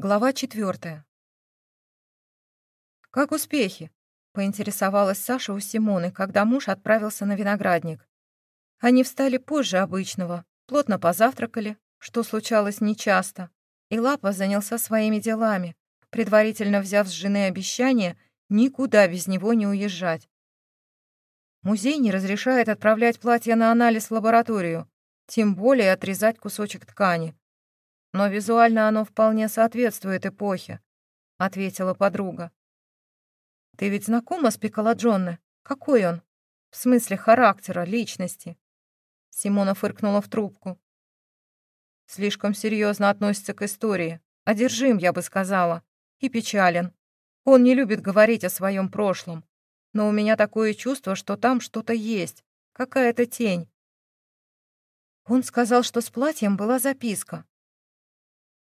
Глава четвертая. «Как успехи?» — поинтересовалась Саша у Симоны, когда муж отправился на виноградник. Они встали позже обычного, плотно позавтракали, что случалось нечасто, и Лапа занялся своими делами, предварительно взяв с жены обещание никуда без него не уезжать. Музей не разрешает отправлять платье на анализ в лабораторию, тем более отрезать кусочек ткани но визуально оно вполне соответствует эпохе», — ответила подруга. «Ты ведь знакома с Пиколаджонне? Какой он? В смысле характера, личности?» Симона фыркнула в трубку. «Слишком серьезно относится к истории. Одержим, я бы сказала. И печален. Он не любит говорить о своем прошлом. Но у меня такое чувство, что там что-то есть, какая-то тень. Он сказал, что с платьем была записка.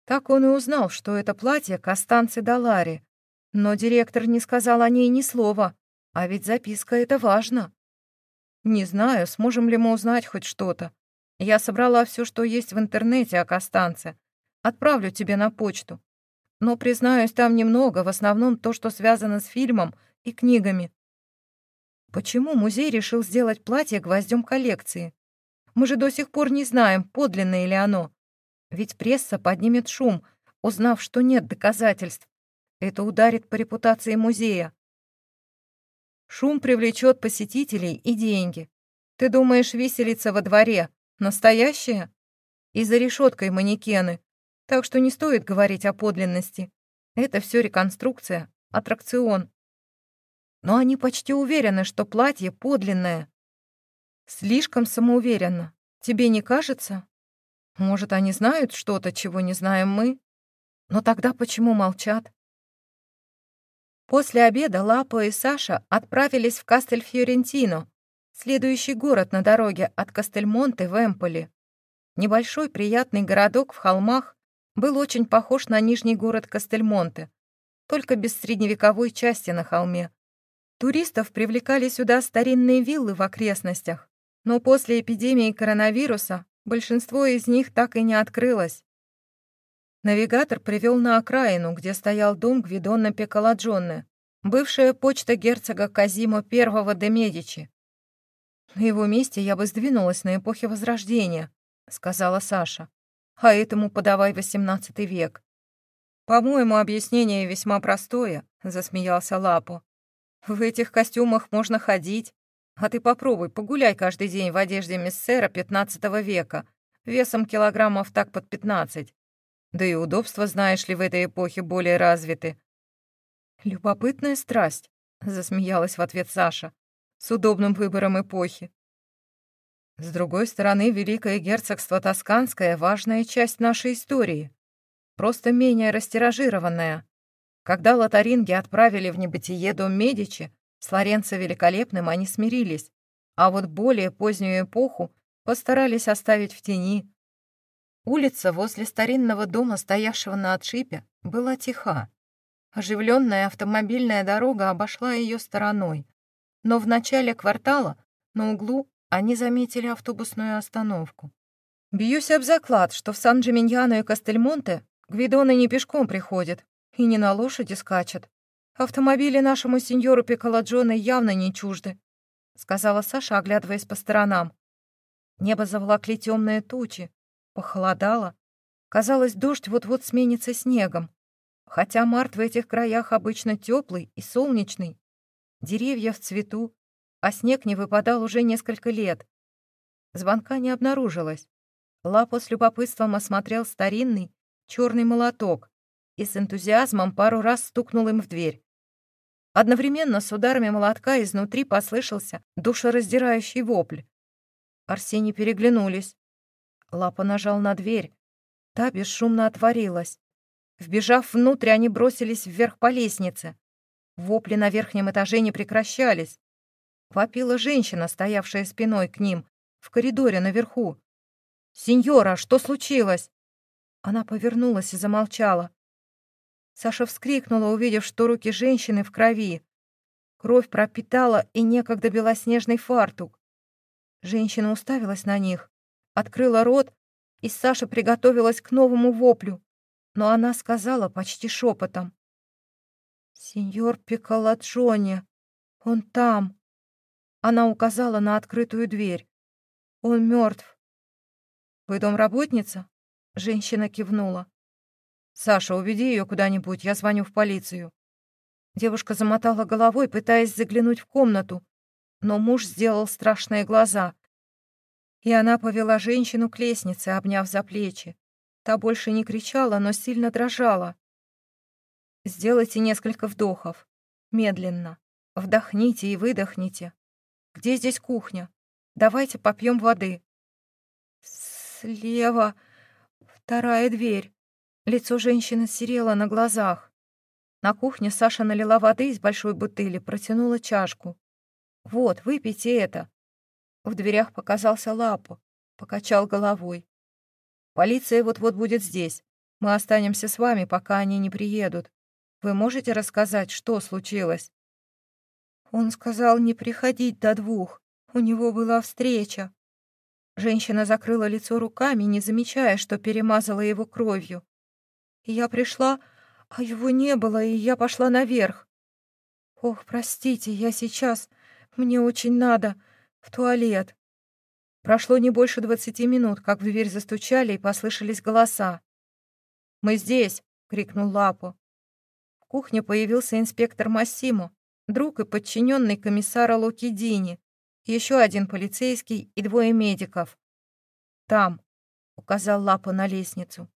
Так он и узнал, что это платье Костанцы Далари. Но директор не сказал о ней ни слова, а ведь записка — это важно. Не знаю, сможем ли мы узнать хоть что-то. Я собрала все, что есть в интернете о Костанце. Отправлю тебе на почту. Но, признаюсь, там немного, в основном то, что связано с фильмом и книгами. Почему музей решил сделать платье гвоздем коллекции? Мы же до сих пор не знаем, подлинное ли оно. Ведь пресса поднимет шум, узнав, что нет доказательств. Это ударит по репутации музея. Шум привлечет посетителей и деньги. Ты думаешь, виселица во дворе настоящая? И за решеткой манекены. Так что не стоит говорить о подлинности. Это все реконструкция, аттракцион. Но они почти уверены, что платье подлинное. Слишком самоуверенно. Тебе не кажется? Может, они знают что-то, чего не знаем мы? Но тогда почему молчат? После обеда Лапо и Саша отправились в Кастель-Фьорентино, следующий город на дороге от Кастельмонте в Эмполи. Небольшой приятный городок в холмах был очень похож на нижний город Кастельмонте, только без средневековой части на холме. Туристов привлекали сюда старинные виллы в окрестностях, но после эпидемии коронавируса Большинство из них так и не открылось. Навигатор привел на окраину, где стоял дом Гвидонна Пекаладжонне, бывшая почта герцога Казимо I де Медичи. «На его месте я бы сдвинулась на эпохе Возрождения», — сказала Саша. «А этому подавай XVIII век». «По-моему, объяснение весьма простое», — засмеялся Лапо. «В этих костюмах можно ходить, а ты попробуй, погуляй каждый день в одежде миссера XV века, весом килограммов так под 15. Да и удобства, знаешь ли, в этой эпохе более развиты. «Любопытная страсть», — засмеялась в ответ Саша, «с удобным выбором эпохи». С другой стороны, Великое Герцогство Тосканское — важная часть нашей истории, просто менее растиражированная. Когда лотаринги отправили в небытие дом Медичи, с Лоренцо Великолепным они смирились, а вот более позднюю эпоху постарались оставить в тени. Улица возле старинного дома, стоявшего на отшибе, была тиха. Оживленная автомобильная дорога обошла ее стороной, но в начале квартала на углу они заметили автобусную остановку. «Бьюсь об заклад, что в Сан-Джиминьяно и Кастельмонте Гвидоны не пешком приходят и не на лошади скачет, «Автомобили нашему сеньору Пиколаджоне явно не чужды», — сказала Саша, оглядываясь по сторонам. Небо заволокли темные тучи, похолодало. Казалось, дождь вот-вот сменится снегом. Хотя март в этих краях обычно теплый и солнечный. Деревья в цвету, а снег не выпадал уже несколько лет. Звонка не обнаружилось. Лапо с любопытством осмотрел старинный черный молоток и с энтузиазмом пару раз стукнул им в дверь. Одновременно с ударами молотка изнутри послышался душераздирающий вопль. Арсений переглянулись. Лапа нажал на дверь. Та бесшумно отворилась. Вбежав внутрь, они бросились вверх по лестнице. Вопли на верхнем этаже не прекращались. Вопила женщина, стоявшая спиной к ним, в коридоре наверху. «Сеньора, что случилось?» Она повернулась и замолчала. Саша вскрикнула, увидев, что руки женщины в крови. Кровь пропитала и некогда белоснежный фартук. Женщина уставилась на них, открыла рот, и Саша приготовилась к новому воплю. но она сказала почти шепотом. «Сеньор Пиколаджони, он там!» Она указала на открытую дверь. «Он мертв». «Вы домработница?» Женщина кивнула. «Саша, уведи ее куда-нибудь, я звоню в полицию». Девушка замотала головой, пытаясь заглянуть в комнату, но муж сделал страшные глаза. И она повела женщину к лестнице, обняв за плечи. Та больше не кричала, но сильно дрожала. Сделайте несколько вдохов. Медленно. Вдохните и выдохните. Где здесь кухня? Давайте попьем воды. Слева. Вторая дверь. Лицо женщины серело на глазах. На кухне Саша налила воды из большой бутыли, протянула чашку. «Вот, выпейте это». В дверях показался Лапо, покачал головой. «Полиция вот-вот будет здесь. Мы останемся с вами, пока они не приедут. Вы можете рассказать, что случилось?» Он сказал не приходить до двух. У него была встреча. Женщина закрыла лицо руками, не замечая, что перемазала его кровью. Я пришла, а его не было, и я пошла наверх. Ох, простите, я сейчас... Мне очень надо. В туалет. Прошло не больше двадцати минут, как в дверь застучали и послышались голоса. «Мы здесь!» — крикнул Лапо кухне появился инспектор Массимо, друг и подчиненный комиссара Лукидини, еще один полицейский и двое медиков. «Там», — указал Лапа на лестницу.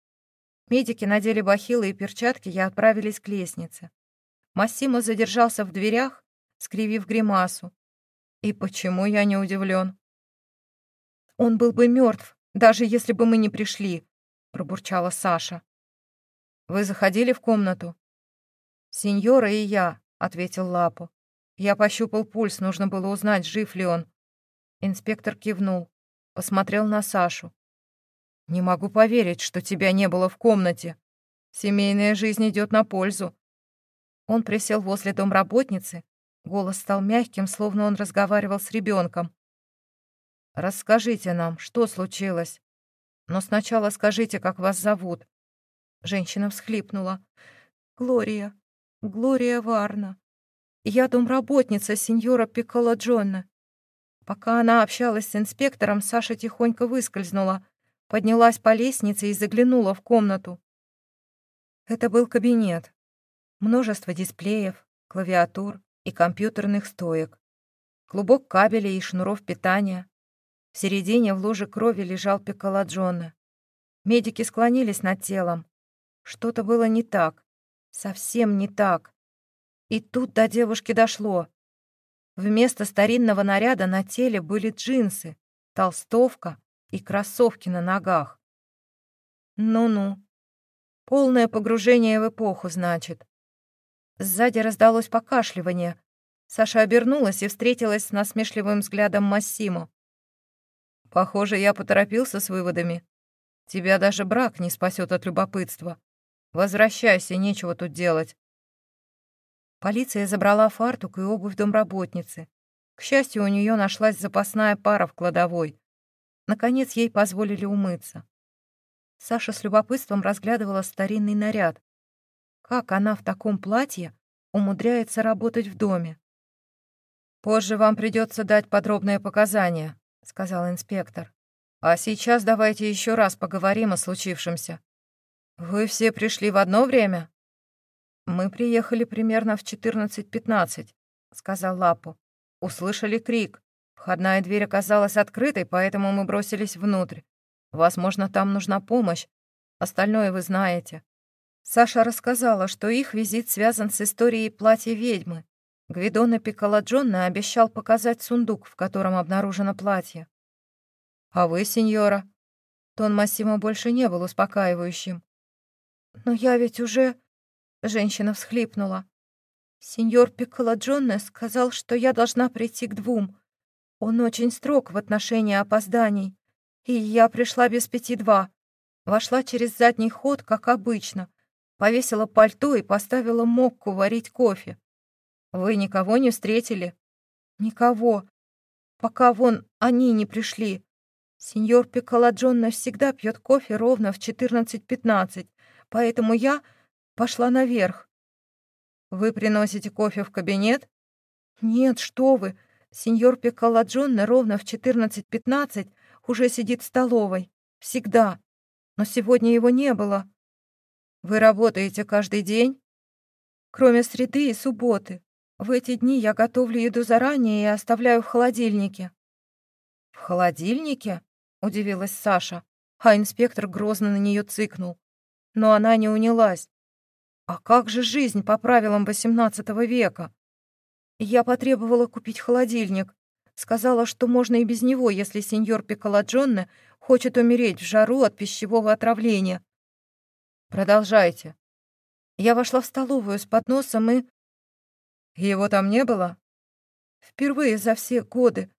Медики надели бахилы и перчатки и отправились к лестнице. Массимо задержался в дверях, скривив гримасу. «И почему я не удивлен?» «Он был бы мертв, даже если бы мы не пришли», — пробурчала Саша. «Вы заходили в комнату?» «Сеньора и я», — ответил Лапу. «Я пощупал пульс, нужно было узнать, жив ли он». Инспектор кивнул, посмотрел на Сашу. «Не могу поверить, что тебя не было в комнате. Семейная жизнь идет на пользу». Он присел возле домработницы, голос стал мягким, словно он разговаривал с ребенком. «Расскажите нам, что случилось? Но сначала скажите, как вас зовут». Женщина всхлипнула. «Глория, Глория Варна. Я домработница сеньора Пикколо Джона. Пока она общалась с инспектором, Саша тихонько выскользнула, поднялась по лестнице и заглянула в комнату. Это был кабинет. Множество дисплеев, клавиатур и компьютерных стоек. Клубок кабелей и шнуров питания. В середине в луже крови лежал Пикколо Джона. Медики склонились над телом. Что-то было не так. Совсем не так. И тут до девушки дошло. Вместо старинного наряда на теле были джинсы, толстовка и кроссовки на ногах. Ну-ну. Полное погружение в эпоху, значит. Сзади раздалось покашливание. Саша обернулась и встретилась с насмешливым взглядом Массимо. «Похоже, я поторопился с выводами. Тебя даже брак не спасет от любопытства. Возвращайся, нечего тут делать. Полиция забрала фартук и обувь домработницы. К счастью, у нее нашлась запасная пара в кладовой. Наконец, ей позволили умыться. Саша с любопытством разглядывала старинный наряд. Как она в таком платье умудряется работать в доме? «Позже вам придется дать подробные показания», — сказал инспектор. «А сейчас давайте еще раз поговорим о случившемся. «Вы все пришли в одно время?» «Мы приехали примерно в 14.15», — сказал Лапу. «Услышали крик. Входная дверь оказалась открытой, поэтому мы бросились внутрь. Возможно, там нужна помощь. Остальное вы знаете». Саша рассказала, что их визит связан с историей платья ведьмы. Гвидона Пиколаджонна обещал показать сундук, в котором обнаружено платье. «А вы, сеньора?» Тон Массимо больше не был успокаивающим. «Но я ведь уже...» — женщина всхлипнула. «Сеньор Пикколаджонне сказал, что я должна прийти к двум. Он очень строг в отношении опозданий. И я пришла без пяти два. Вошла через задний ход, как обычно. Повесила пальто и поставила мокку варить кофе. Вы никого не встретили?» «Никого. Пока вон они не пришли. Сеньор Пикколаджонне всегда пьет кофе ровно в четырнадцать пятнадцать. поэтому я пошла наверх. Вы приносите кофе в кабинет? Нет, что вы. Сеньор Пикаладжонне ровно в 14.15 уже сидит в столовой. Всегда. Но сегодня его не было. Вы работаете каждый день? Кроме среды и субботы. В эти дни я готовлю еду заранее и оставляю в холодильнике. В холодильнике? Удивилась Саша, а инспектор грозно на нее цыкнул. Но она не унялась. А как же жизнь по правилам XVIII века? Я потребовала купить холодильник. Сказала, что можно и без него, если сеньор Пиколаджонне хочет умереть в жару от пищевого отравления. Продолжайте. Я вошла в столовую с подносом и... Его там не было? Впервые за все годы.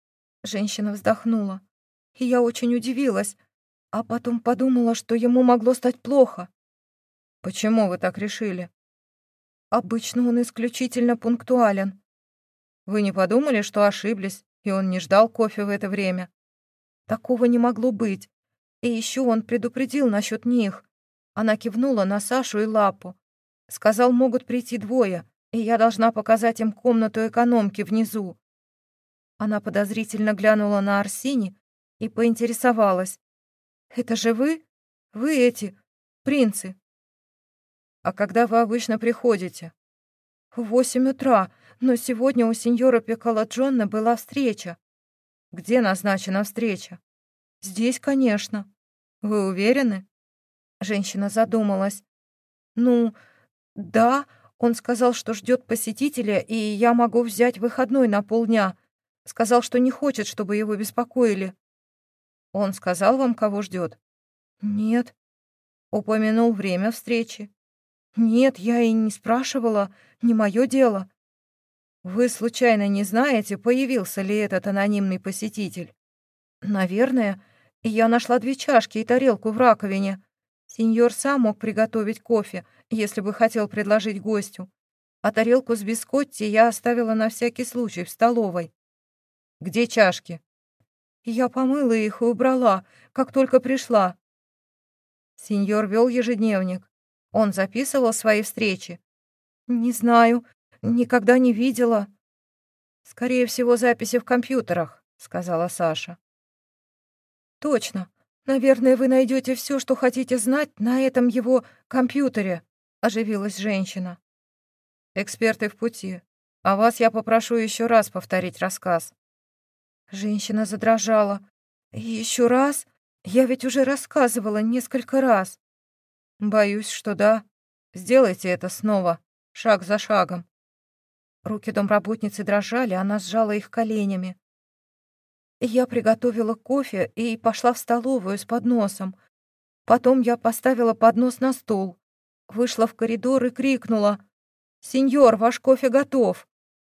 Женщина вздохнула. И я очень удивилась, а потом подумала, что ему могло стать плохо. Почему вы так решили? Обычно он исключительно пунктуален. Вы не подумали, что ошиблись, и он не ждал кофе в это время? Такого не могло быть. И еще он предупредил насчет них. Она кивнула на Сашу и Лапу. Сказал, могут прийти двое, и я должна показать им комнату экономки внизу. Она подозрительно глянула на Арсини и поинтересовалась. «Это же вы? Вы эти, принцы?» «А когда вы обычно приходите?» «В восемь утра, но сегодня у сеньора Пиколаджонна была встреча». «Где назначена встреча?» «Здесь, конечно». «Вы уверены?» Женщина задумалась. «Ну, да, он сказал, что ждет посетителя, и я могу взять выходной на полдня. Сказал, что не хочет, чтобы его беспокоили». «Он сказал вам, кого ждет? «Нет». «Упомянул время встречи?» «Нет, я и не спрашивала, не мое дело». «Вы случайно не знаете, появился ли этот анонимный посетитель?» «Наверное. Я нашла две чашки и тарелку в раковине. Сеньор сам мог приготовить кофе, если бы хотел предложить гостю. А тарелку с бискотти я оставила на всякий случай в столовой. Где чашки? Я помыла их и убрала, как только пришла. Сеньор вел ежедневник. Он записывал свои встречи. Не знаю, никогда не видела. Скорее всего, записи в компьютерах, сказала Саша. Точно. Наверное, вы найдете все, что хотите знать на этом его компьютере, оживилась женщина. Эксперты в пути. А вас я попрошу еще раз повторить рассказ. Женщина задрожала. Еще раз? Я ведь уже рассказывала несколько раз. Боюсь, что да. Сделайте это снова, шаг за шагом. Руки домработницы дрожали, она сжала их коленями. Я приготовила кофе и пошла в столовую с подносом. Потом я поставила поднос на стол, вышла в коридор и крикнула «Сеньор, ваш кофе готов!»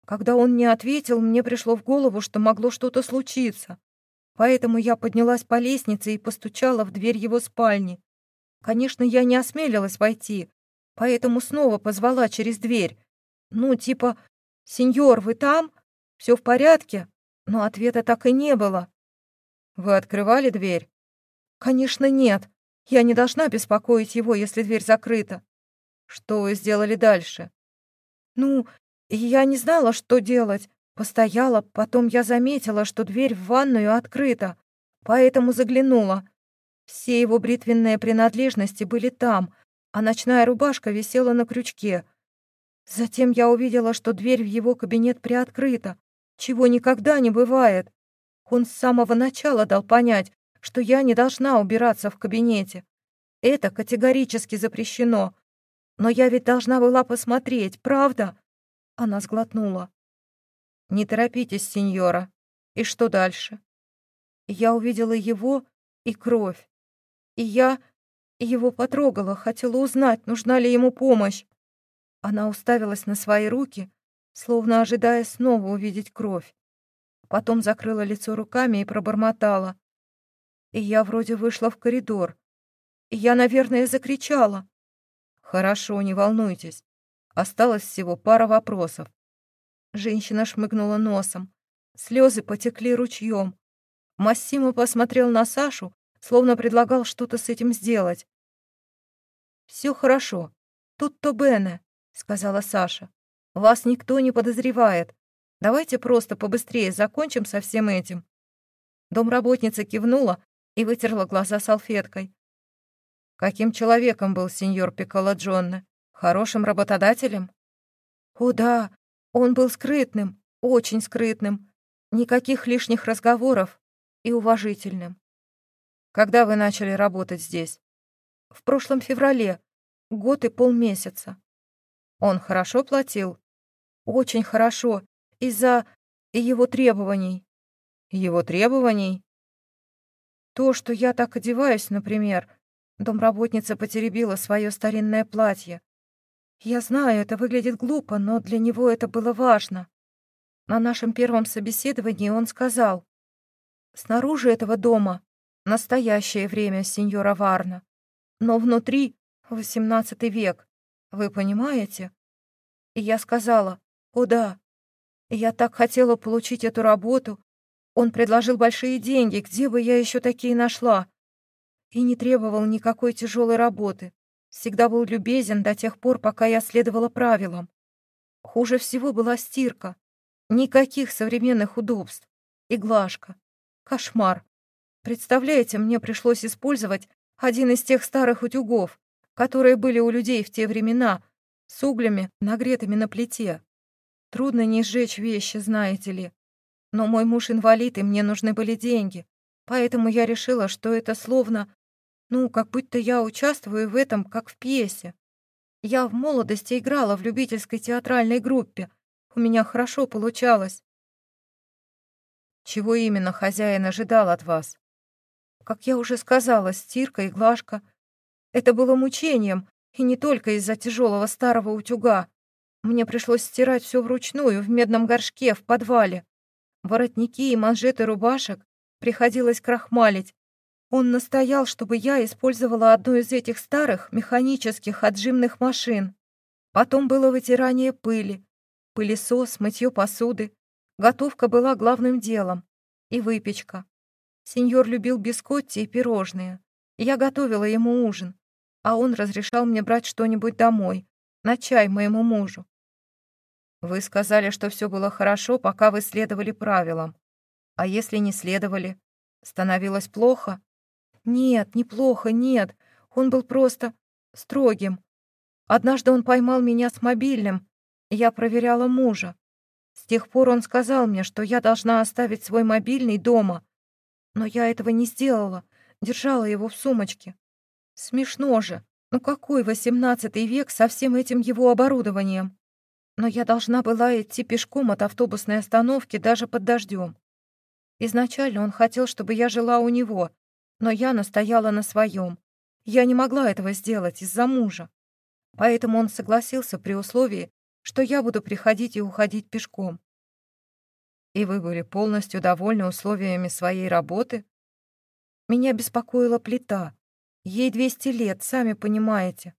Когда он не ответил, мне пришло в голову, что могло что-то случиться. Поэтому я поднялась по лестнице и постучала в дверь его спальни. Конечно, я не осмелилась войти, поэтому снова позвала через дверь. Ну, типа, «Сеньор, вы там? Все в порядке?» Но ответа так и не было. «Вы открывали дверь?» «Конечно, нет. Я не должна беспокоить его, если дверь закрыта». «Что вы сделали дальше?» «Ну, я не знала, что делать. Постояла, потом я заметила, что дверь в ванную открыта, поэтому заглянула. Все его бритвенные принадлежности были там, а ночная рубашка висела на крючке. Затем я увидела, что дверь в его кабинет приоткрыта, чего никогда не бывает. Он с самого начала дал понять, что я не должна убираться в кабинете. Это категорически запрещено. Но я ведь должна была посмотреть, правда?» Она сглотнула. «Не торопитесь, сеньора. И что дальше?» Я увидела его и кровь. И я его потрогала, хотела узнать, нужна ли ему помощь. Она уставилась на свои руки, словно ожидая снова увидеть кровь. Потом закрыла лицо руками и пробормотала. И я вроде вышла в коридор. И я, наверное, закричала. «Хорошо, не волнуйтесь. Осталось всего пара вопросов». Женщина шмыгнула носом. Слезы потекли ручьем. Массимо посмотрел на Сашу, словно предлагал что-то с этим сделать. Все хорошо. Тут то Бене, сказала Саша. Вас никто не подозревает. Давайте просто побыстрее закончим со всем этим. Домработница кивнула и вытерла глаза салфеткой. Каким человеком был сеньор Пикколо Джонне? Хорошим работодателем? О да, он был скрытным, очень скрытным. Никаких лишних разговоров и уважительным. Когда вы начали работать здесь? В прошлом феврале, год и полмесяца. Он хорошо платил? Очень хорошо, из-за его требований. Его требований? То, что я так одеваюсь, например, домработница потеребила свое старинное платье. Я знаю, это выглядит глупо, но для него это было важно. На нашем первом собеседовании он сказал, «Снаружи этого дома настоящее время, сеньора Варна, но внутри восемнадцатый век, вы понимаете?» И я сказала, «О да, я так хотела получить эту работу. Он предложил большие деньги, где бы я еще такие нашла?» И не требовал никакой тяжелой работы. Всегда был любезен до тех пор, пока я следовала правилам. Хуже всего была стирка. Никаких современных удобств. И глажка. Кошмар. Представляете, мне пришлось использовать один из тех старых утюгов, которые были у людей в те времена, с углями, нагретыми на плите. Трудно не сжечь вещи, знаете ли. Но мой муж инвалид, и мне нужны были деньги. Поэтому я решила, что это словно... Ну, как будто я участвую в этом, как в пьесе. Я в молодости играла в любительской театральной группе, у меня хорошо получалось. Чего именно хозяин ожидал от вас? Как я уже сказала, стирка и глажка. Это было мучением, и не только из-за тяжелого старого утюга. Мне пришлось стирать все вручную в медном горшке в подвале. Воротники и манжеты рубашек приходилось крахмалить. Он настоял, чтобы я использовала одну из этих старых механических отжимных машин. Потом было вытирание пыли, Пылесос, мытье посуды. Готовка была главным делом. И выпечка. Сеньор любил бискотти и пирожные. Я готовила ему ужин, а он разрешал мне брать что-нибудь домой, на чай моему мужу. Вы сказали, что все было хорошо, пока вы следовали правилам. А если не следовали, становилось плохо? Нет, неплохо, нет. Он был просто строгим. Однажды он поймал меня с мобильным, я проверяла мужа. С тех пор он сказал мне, что я должна оставить свой мобильный дома. Но я этого не сделала, держала его в сумочке. Смешно же. Ну какой восемнадцатый век со всем этим его оборудованием? Но я должна была идти пешком от автобусной остановки даже под дождем. Изначально он хотел, чтобы я жила у него, но я настояла на своем. Я не могла этого сделать из-за мужа. Поэтому он согласился при условии, что я буду приходить и уходить пешком. И вы были полностью довольны условиями своей работы? Меня беспокоила плита. Ей 200 лет, сами понимаете.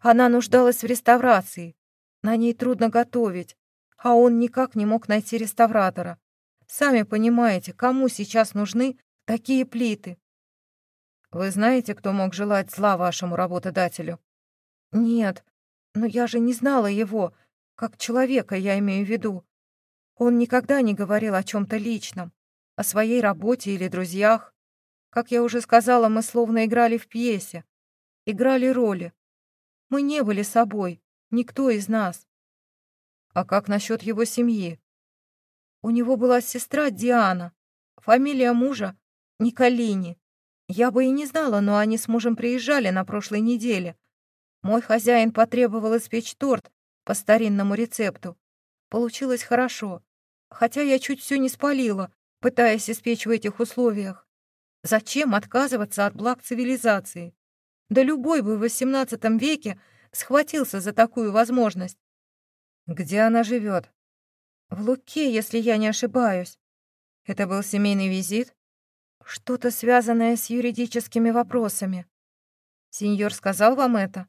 Она нуждалась в реставрации. На ней трудно готовить, а он никак не мог найти реставратора. Сами понимаете, кому сейчас нужны такие плиты. Вы знаете, кто мог желать зла вашему работодателю? Нет, но я же не знала его. Как человека, я имею в виду. Он никогда не говорил о чем то личном, о своей работе или друзьях. Как я уже сказала, мы словно играли в пьесе, играли роли. Мы не были собой, никто из нас. А как насчет его семьи? У него была сестра Диана, фамилия мужа Николини. Я бы и не знала, но они с мужем приезжали на прошлой неделе. Мой хозяин потребовал испечь торт по старинному рецепту. Получилось хорошо, хотя я чуть все не спалила, пытаясь испечь в этих условиях. Зачем отказываться от благ цивилизации? Да любой бы в XVIII веке схватился за такую возможность. Где она живет? В Луке, если я не ошибаюсь. Это был семейный визит? Что-то связанное с юридическими вопросами. Сеньор сказал вам это?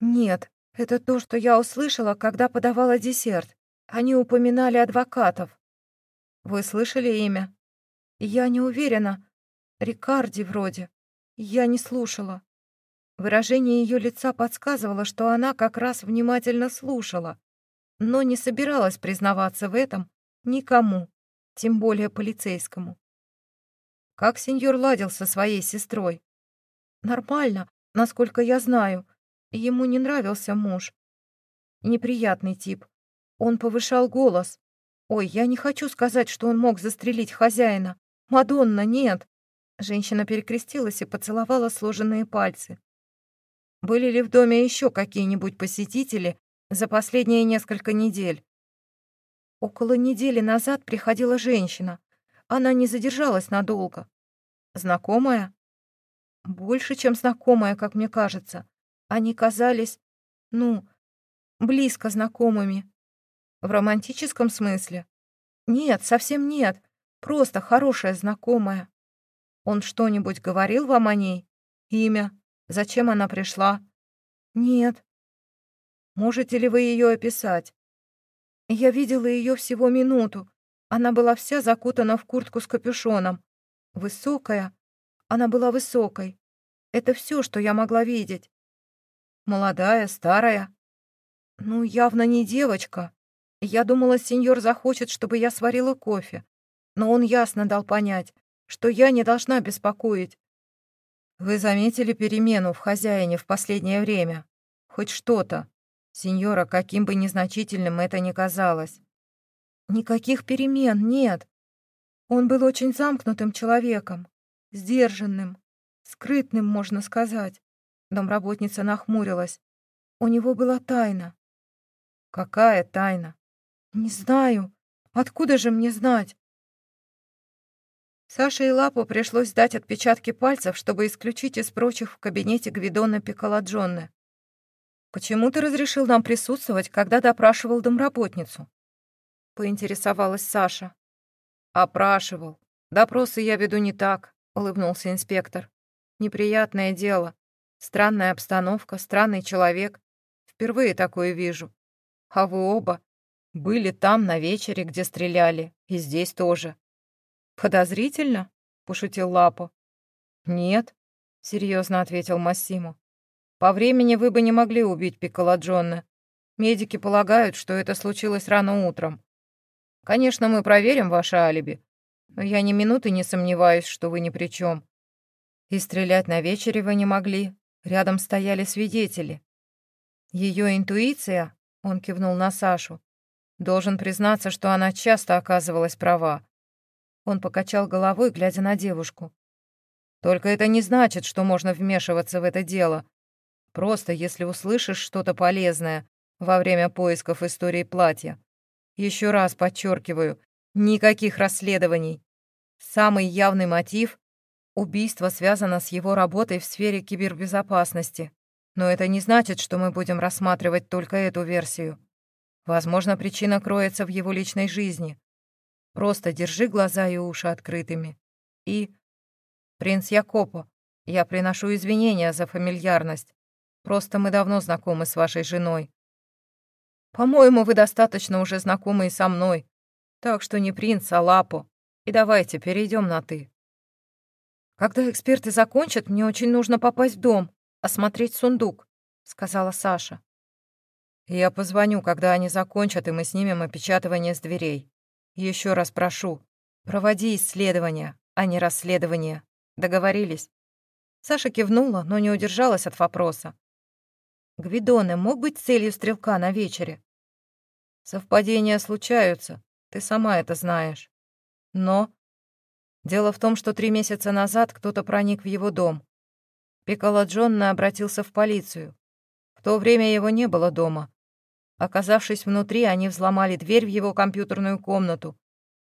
Нет, это то, что я услышала, когда подавала десерт. Они упоминали адвокатов. Вы слышали имя? Я не уверена. Рикарди вроде. Я не слушала. Выражение ее лица подсказывало, что она как раз внимательно слушала, но не собиралась признаваться в этом никому, тем более полицейскому. Как сеньор ладил со своей сестрой? Нормально, насколько я знаю. Ему не нравился муж. Неприятный тип. Он повышал голос. Ой, я не хочу сказать, что он мог застрелить хозяина. Мадонна, нет. Женщина перекрестилась и поцеловала сложенные пальцы. Были ли в доме еще какие-нибудь посетители за последние несколько недель? Около недели назад приходила женщина. Она не задержалась надолго. Знакомая? Больше, чем знакомая, как мне кажется. Они казались, ну, близко знакомыми. В романтическом смысле? Нет, совсем нет. Просто хорошая знакомая. Он что-нибудь говорил вам о ней? Имя? Зачем она пришла? Нет. Можете ли вы ее описать? Я видела ее всего минуту. Она была вся закутана в куртку с капюшоном. Высокая. Она была высокой. Это все, что я могла видеть. Молодая, старая. Ну, явно не девочка. Я думала, сеньор захочет, чтобы я сварила кофе. Но он ясно дал понять, что я не должна беспокоить. Вы заметили перемену в хозяине в последнее время? Хоть что-то? Сеньора, каким бы незначительным это ни казалось. Никаких перемен нет. Он был очень замкнутым человеком, сдержанным, скрытным, можно сказать. Домработница нахмурилась. У него была тайна. Какая тайна? Не знаю. Откуда же мне знать? Саше и Лапу пришлось дать отпечатки пальцев, чтобы исключить из прочих в кабинете Гвидона Пиколаджонне. «Почему ты разрешил нам присутствовать, когда допрашивал домработницу?» — поинтересовалась Саша. «Опрашивал. Допросы я веду не так», — улыбнулся инспектор. «Неприятное дело. Странная обстановка, странный человек. Впервые такое вижу. А вы оба были там на вечере, где стреляли, и здесь тоже. «Подозрительно?» — пошутил Лапо. «Нет», — серьезно ответил Массимо. «По времени вы бы не могли убить Пикколо Джонна. Медики полагают, что это случилось рано утром. Конечно, мы проверим ваше алиби, но я ни минуты не сомневаюсь, что вы ни при чем. И стрелять на вечере вы не могли. Рядом стояли свидетели. Ее интуиция, он кивнул на Сашу, должен признаться, что она часто оказывалась права. Он покачал головой, глядя на девушку. «Только это не значит, что можно вмешиваться в это дело. Просто если услышишь что-то полезное во время поисков истории платья. Еще раз подчеркиваю, никаких расследований. Самый явный мотив — убийство связано с его работой в сфере кибербезопасности. Но это не значит, что мы будем рассматривать только эту версию. Возможно, причина кроется в его личной жизни. Просто держи глаза и уши открытыми. И... Принц Якопо, я приношу извинения за фамильярность. Просто мы давно знакомы с вашей женой. По-моему, вы достаточно уже знакомы и со мной. Так что не принц, а лапо. И давайте перейдем на «ты». Когда эксперты закончат, мне очень нужно попасть в дом, осмотреть сундук, сказала Саша. Я позвоню, когда они закончат, и мы снимем опечатывание с дверей. Еще раз прошу, проводи исследование, а не расследование. Договорились?» Саша кивнула, но не удержалась от вопроса. «Гвидоне мог быть целью стрелка на вечере?» «Совпадения случаются, ты сама это знаешь. Но...» Дело в том, что три месяца назад кто-то проник в его дом. Пикало Джонна обратился в полицию. В то время его не было дома. Оказавшись внутри, они взломали дверь в его компьютерную комнату,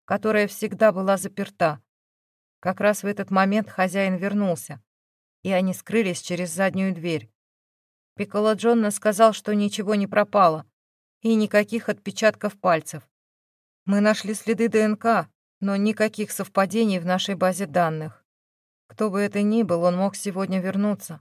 которая всегда была заперта. Как раз в этот момент хозяин вернулся, и они скрылись через заднюю дверь. Пикколо Джонна сказал, что ничего не пропало, и никаких отпечатков пальцев. Мы нашли следы ДНК, но никаких совпадений в нашей базе данных. Кто бы это ни был, он мог сегодня вернуться.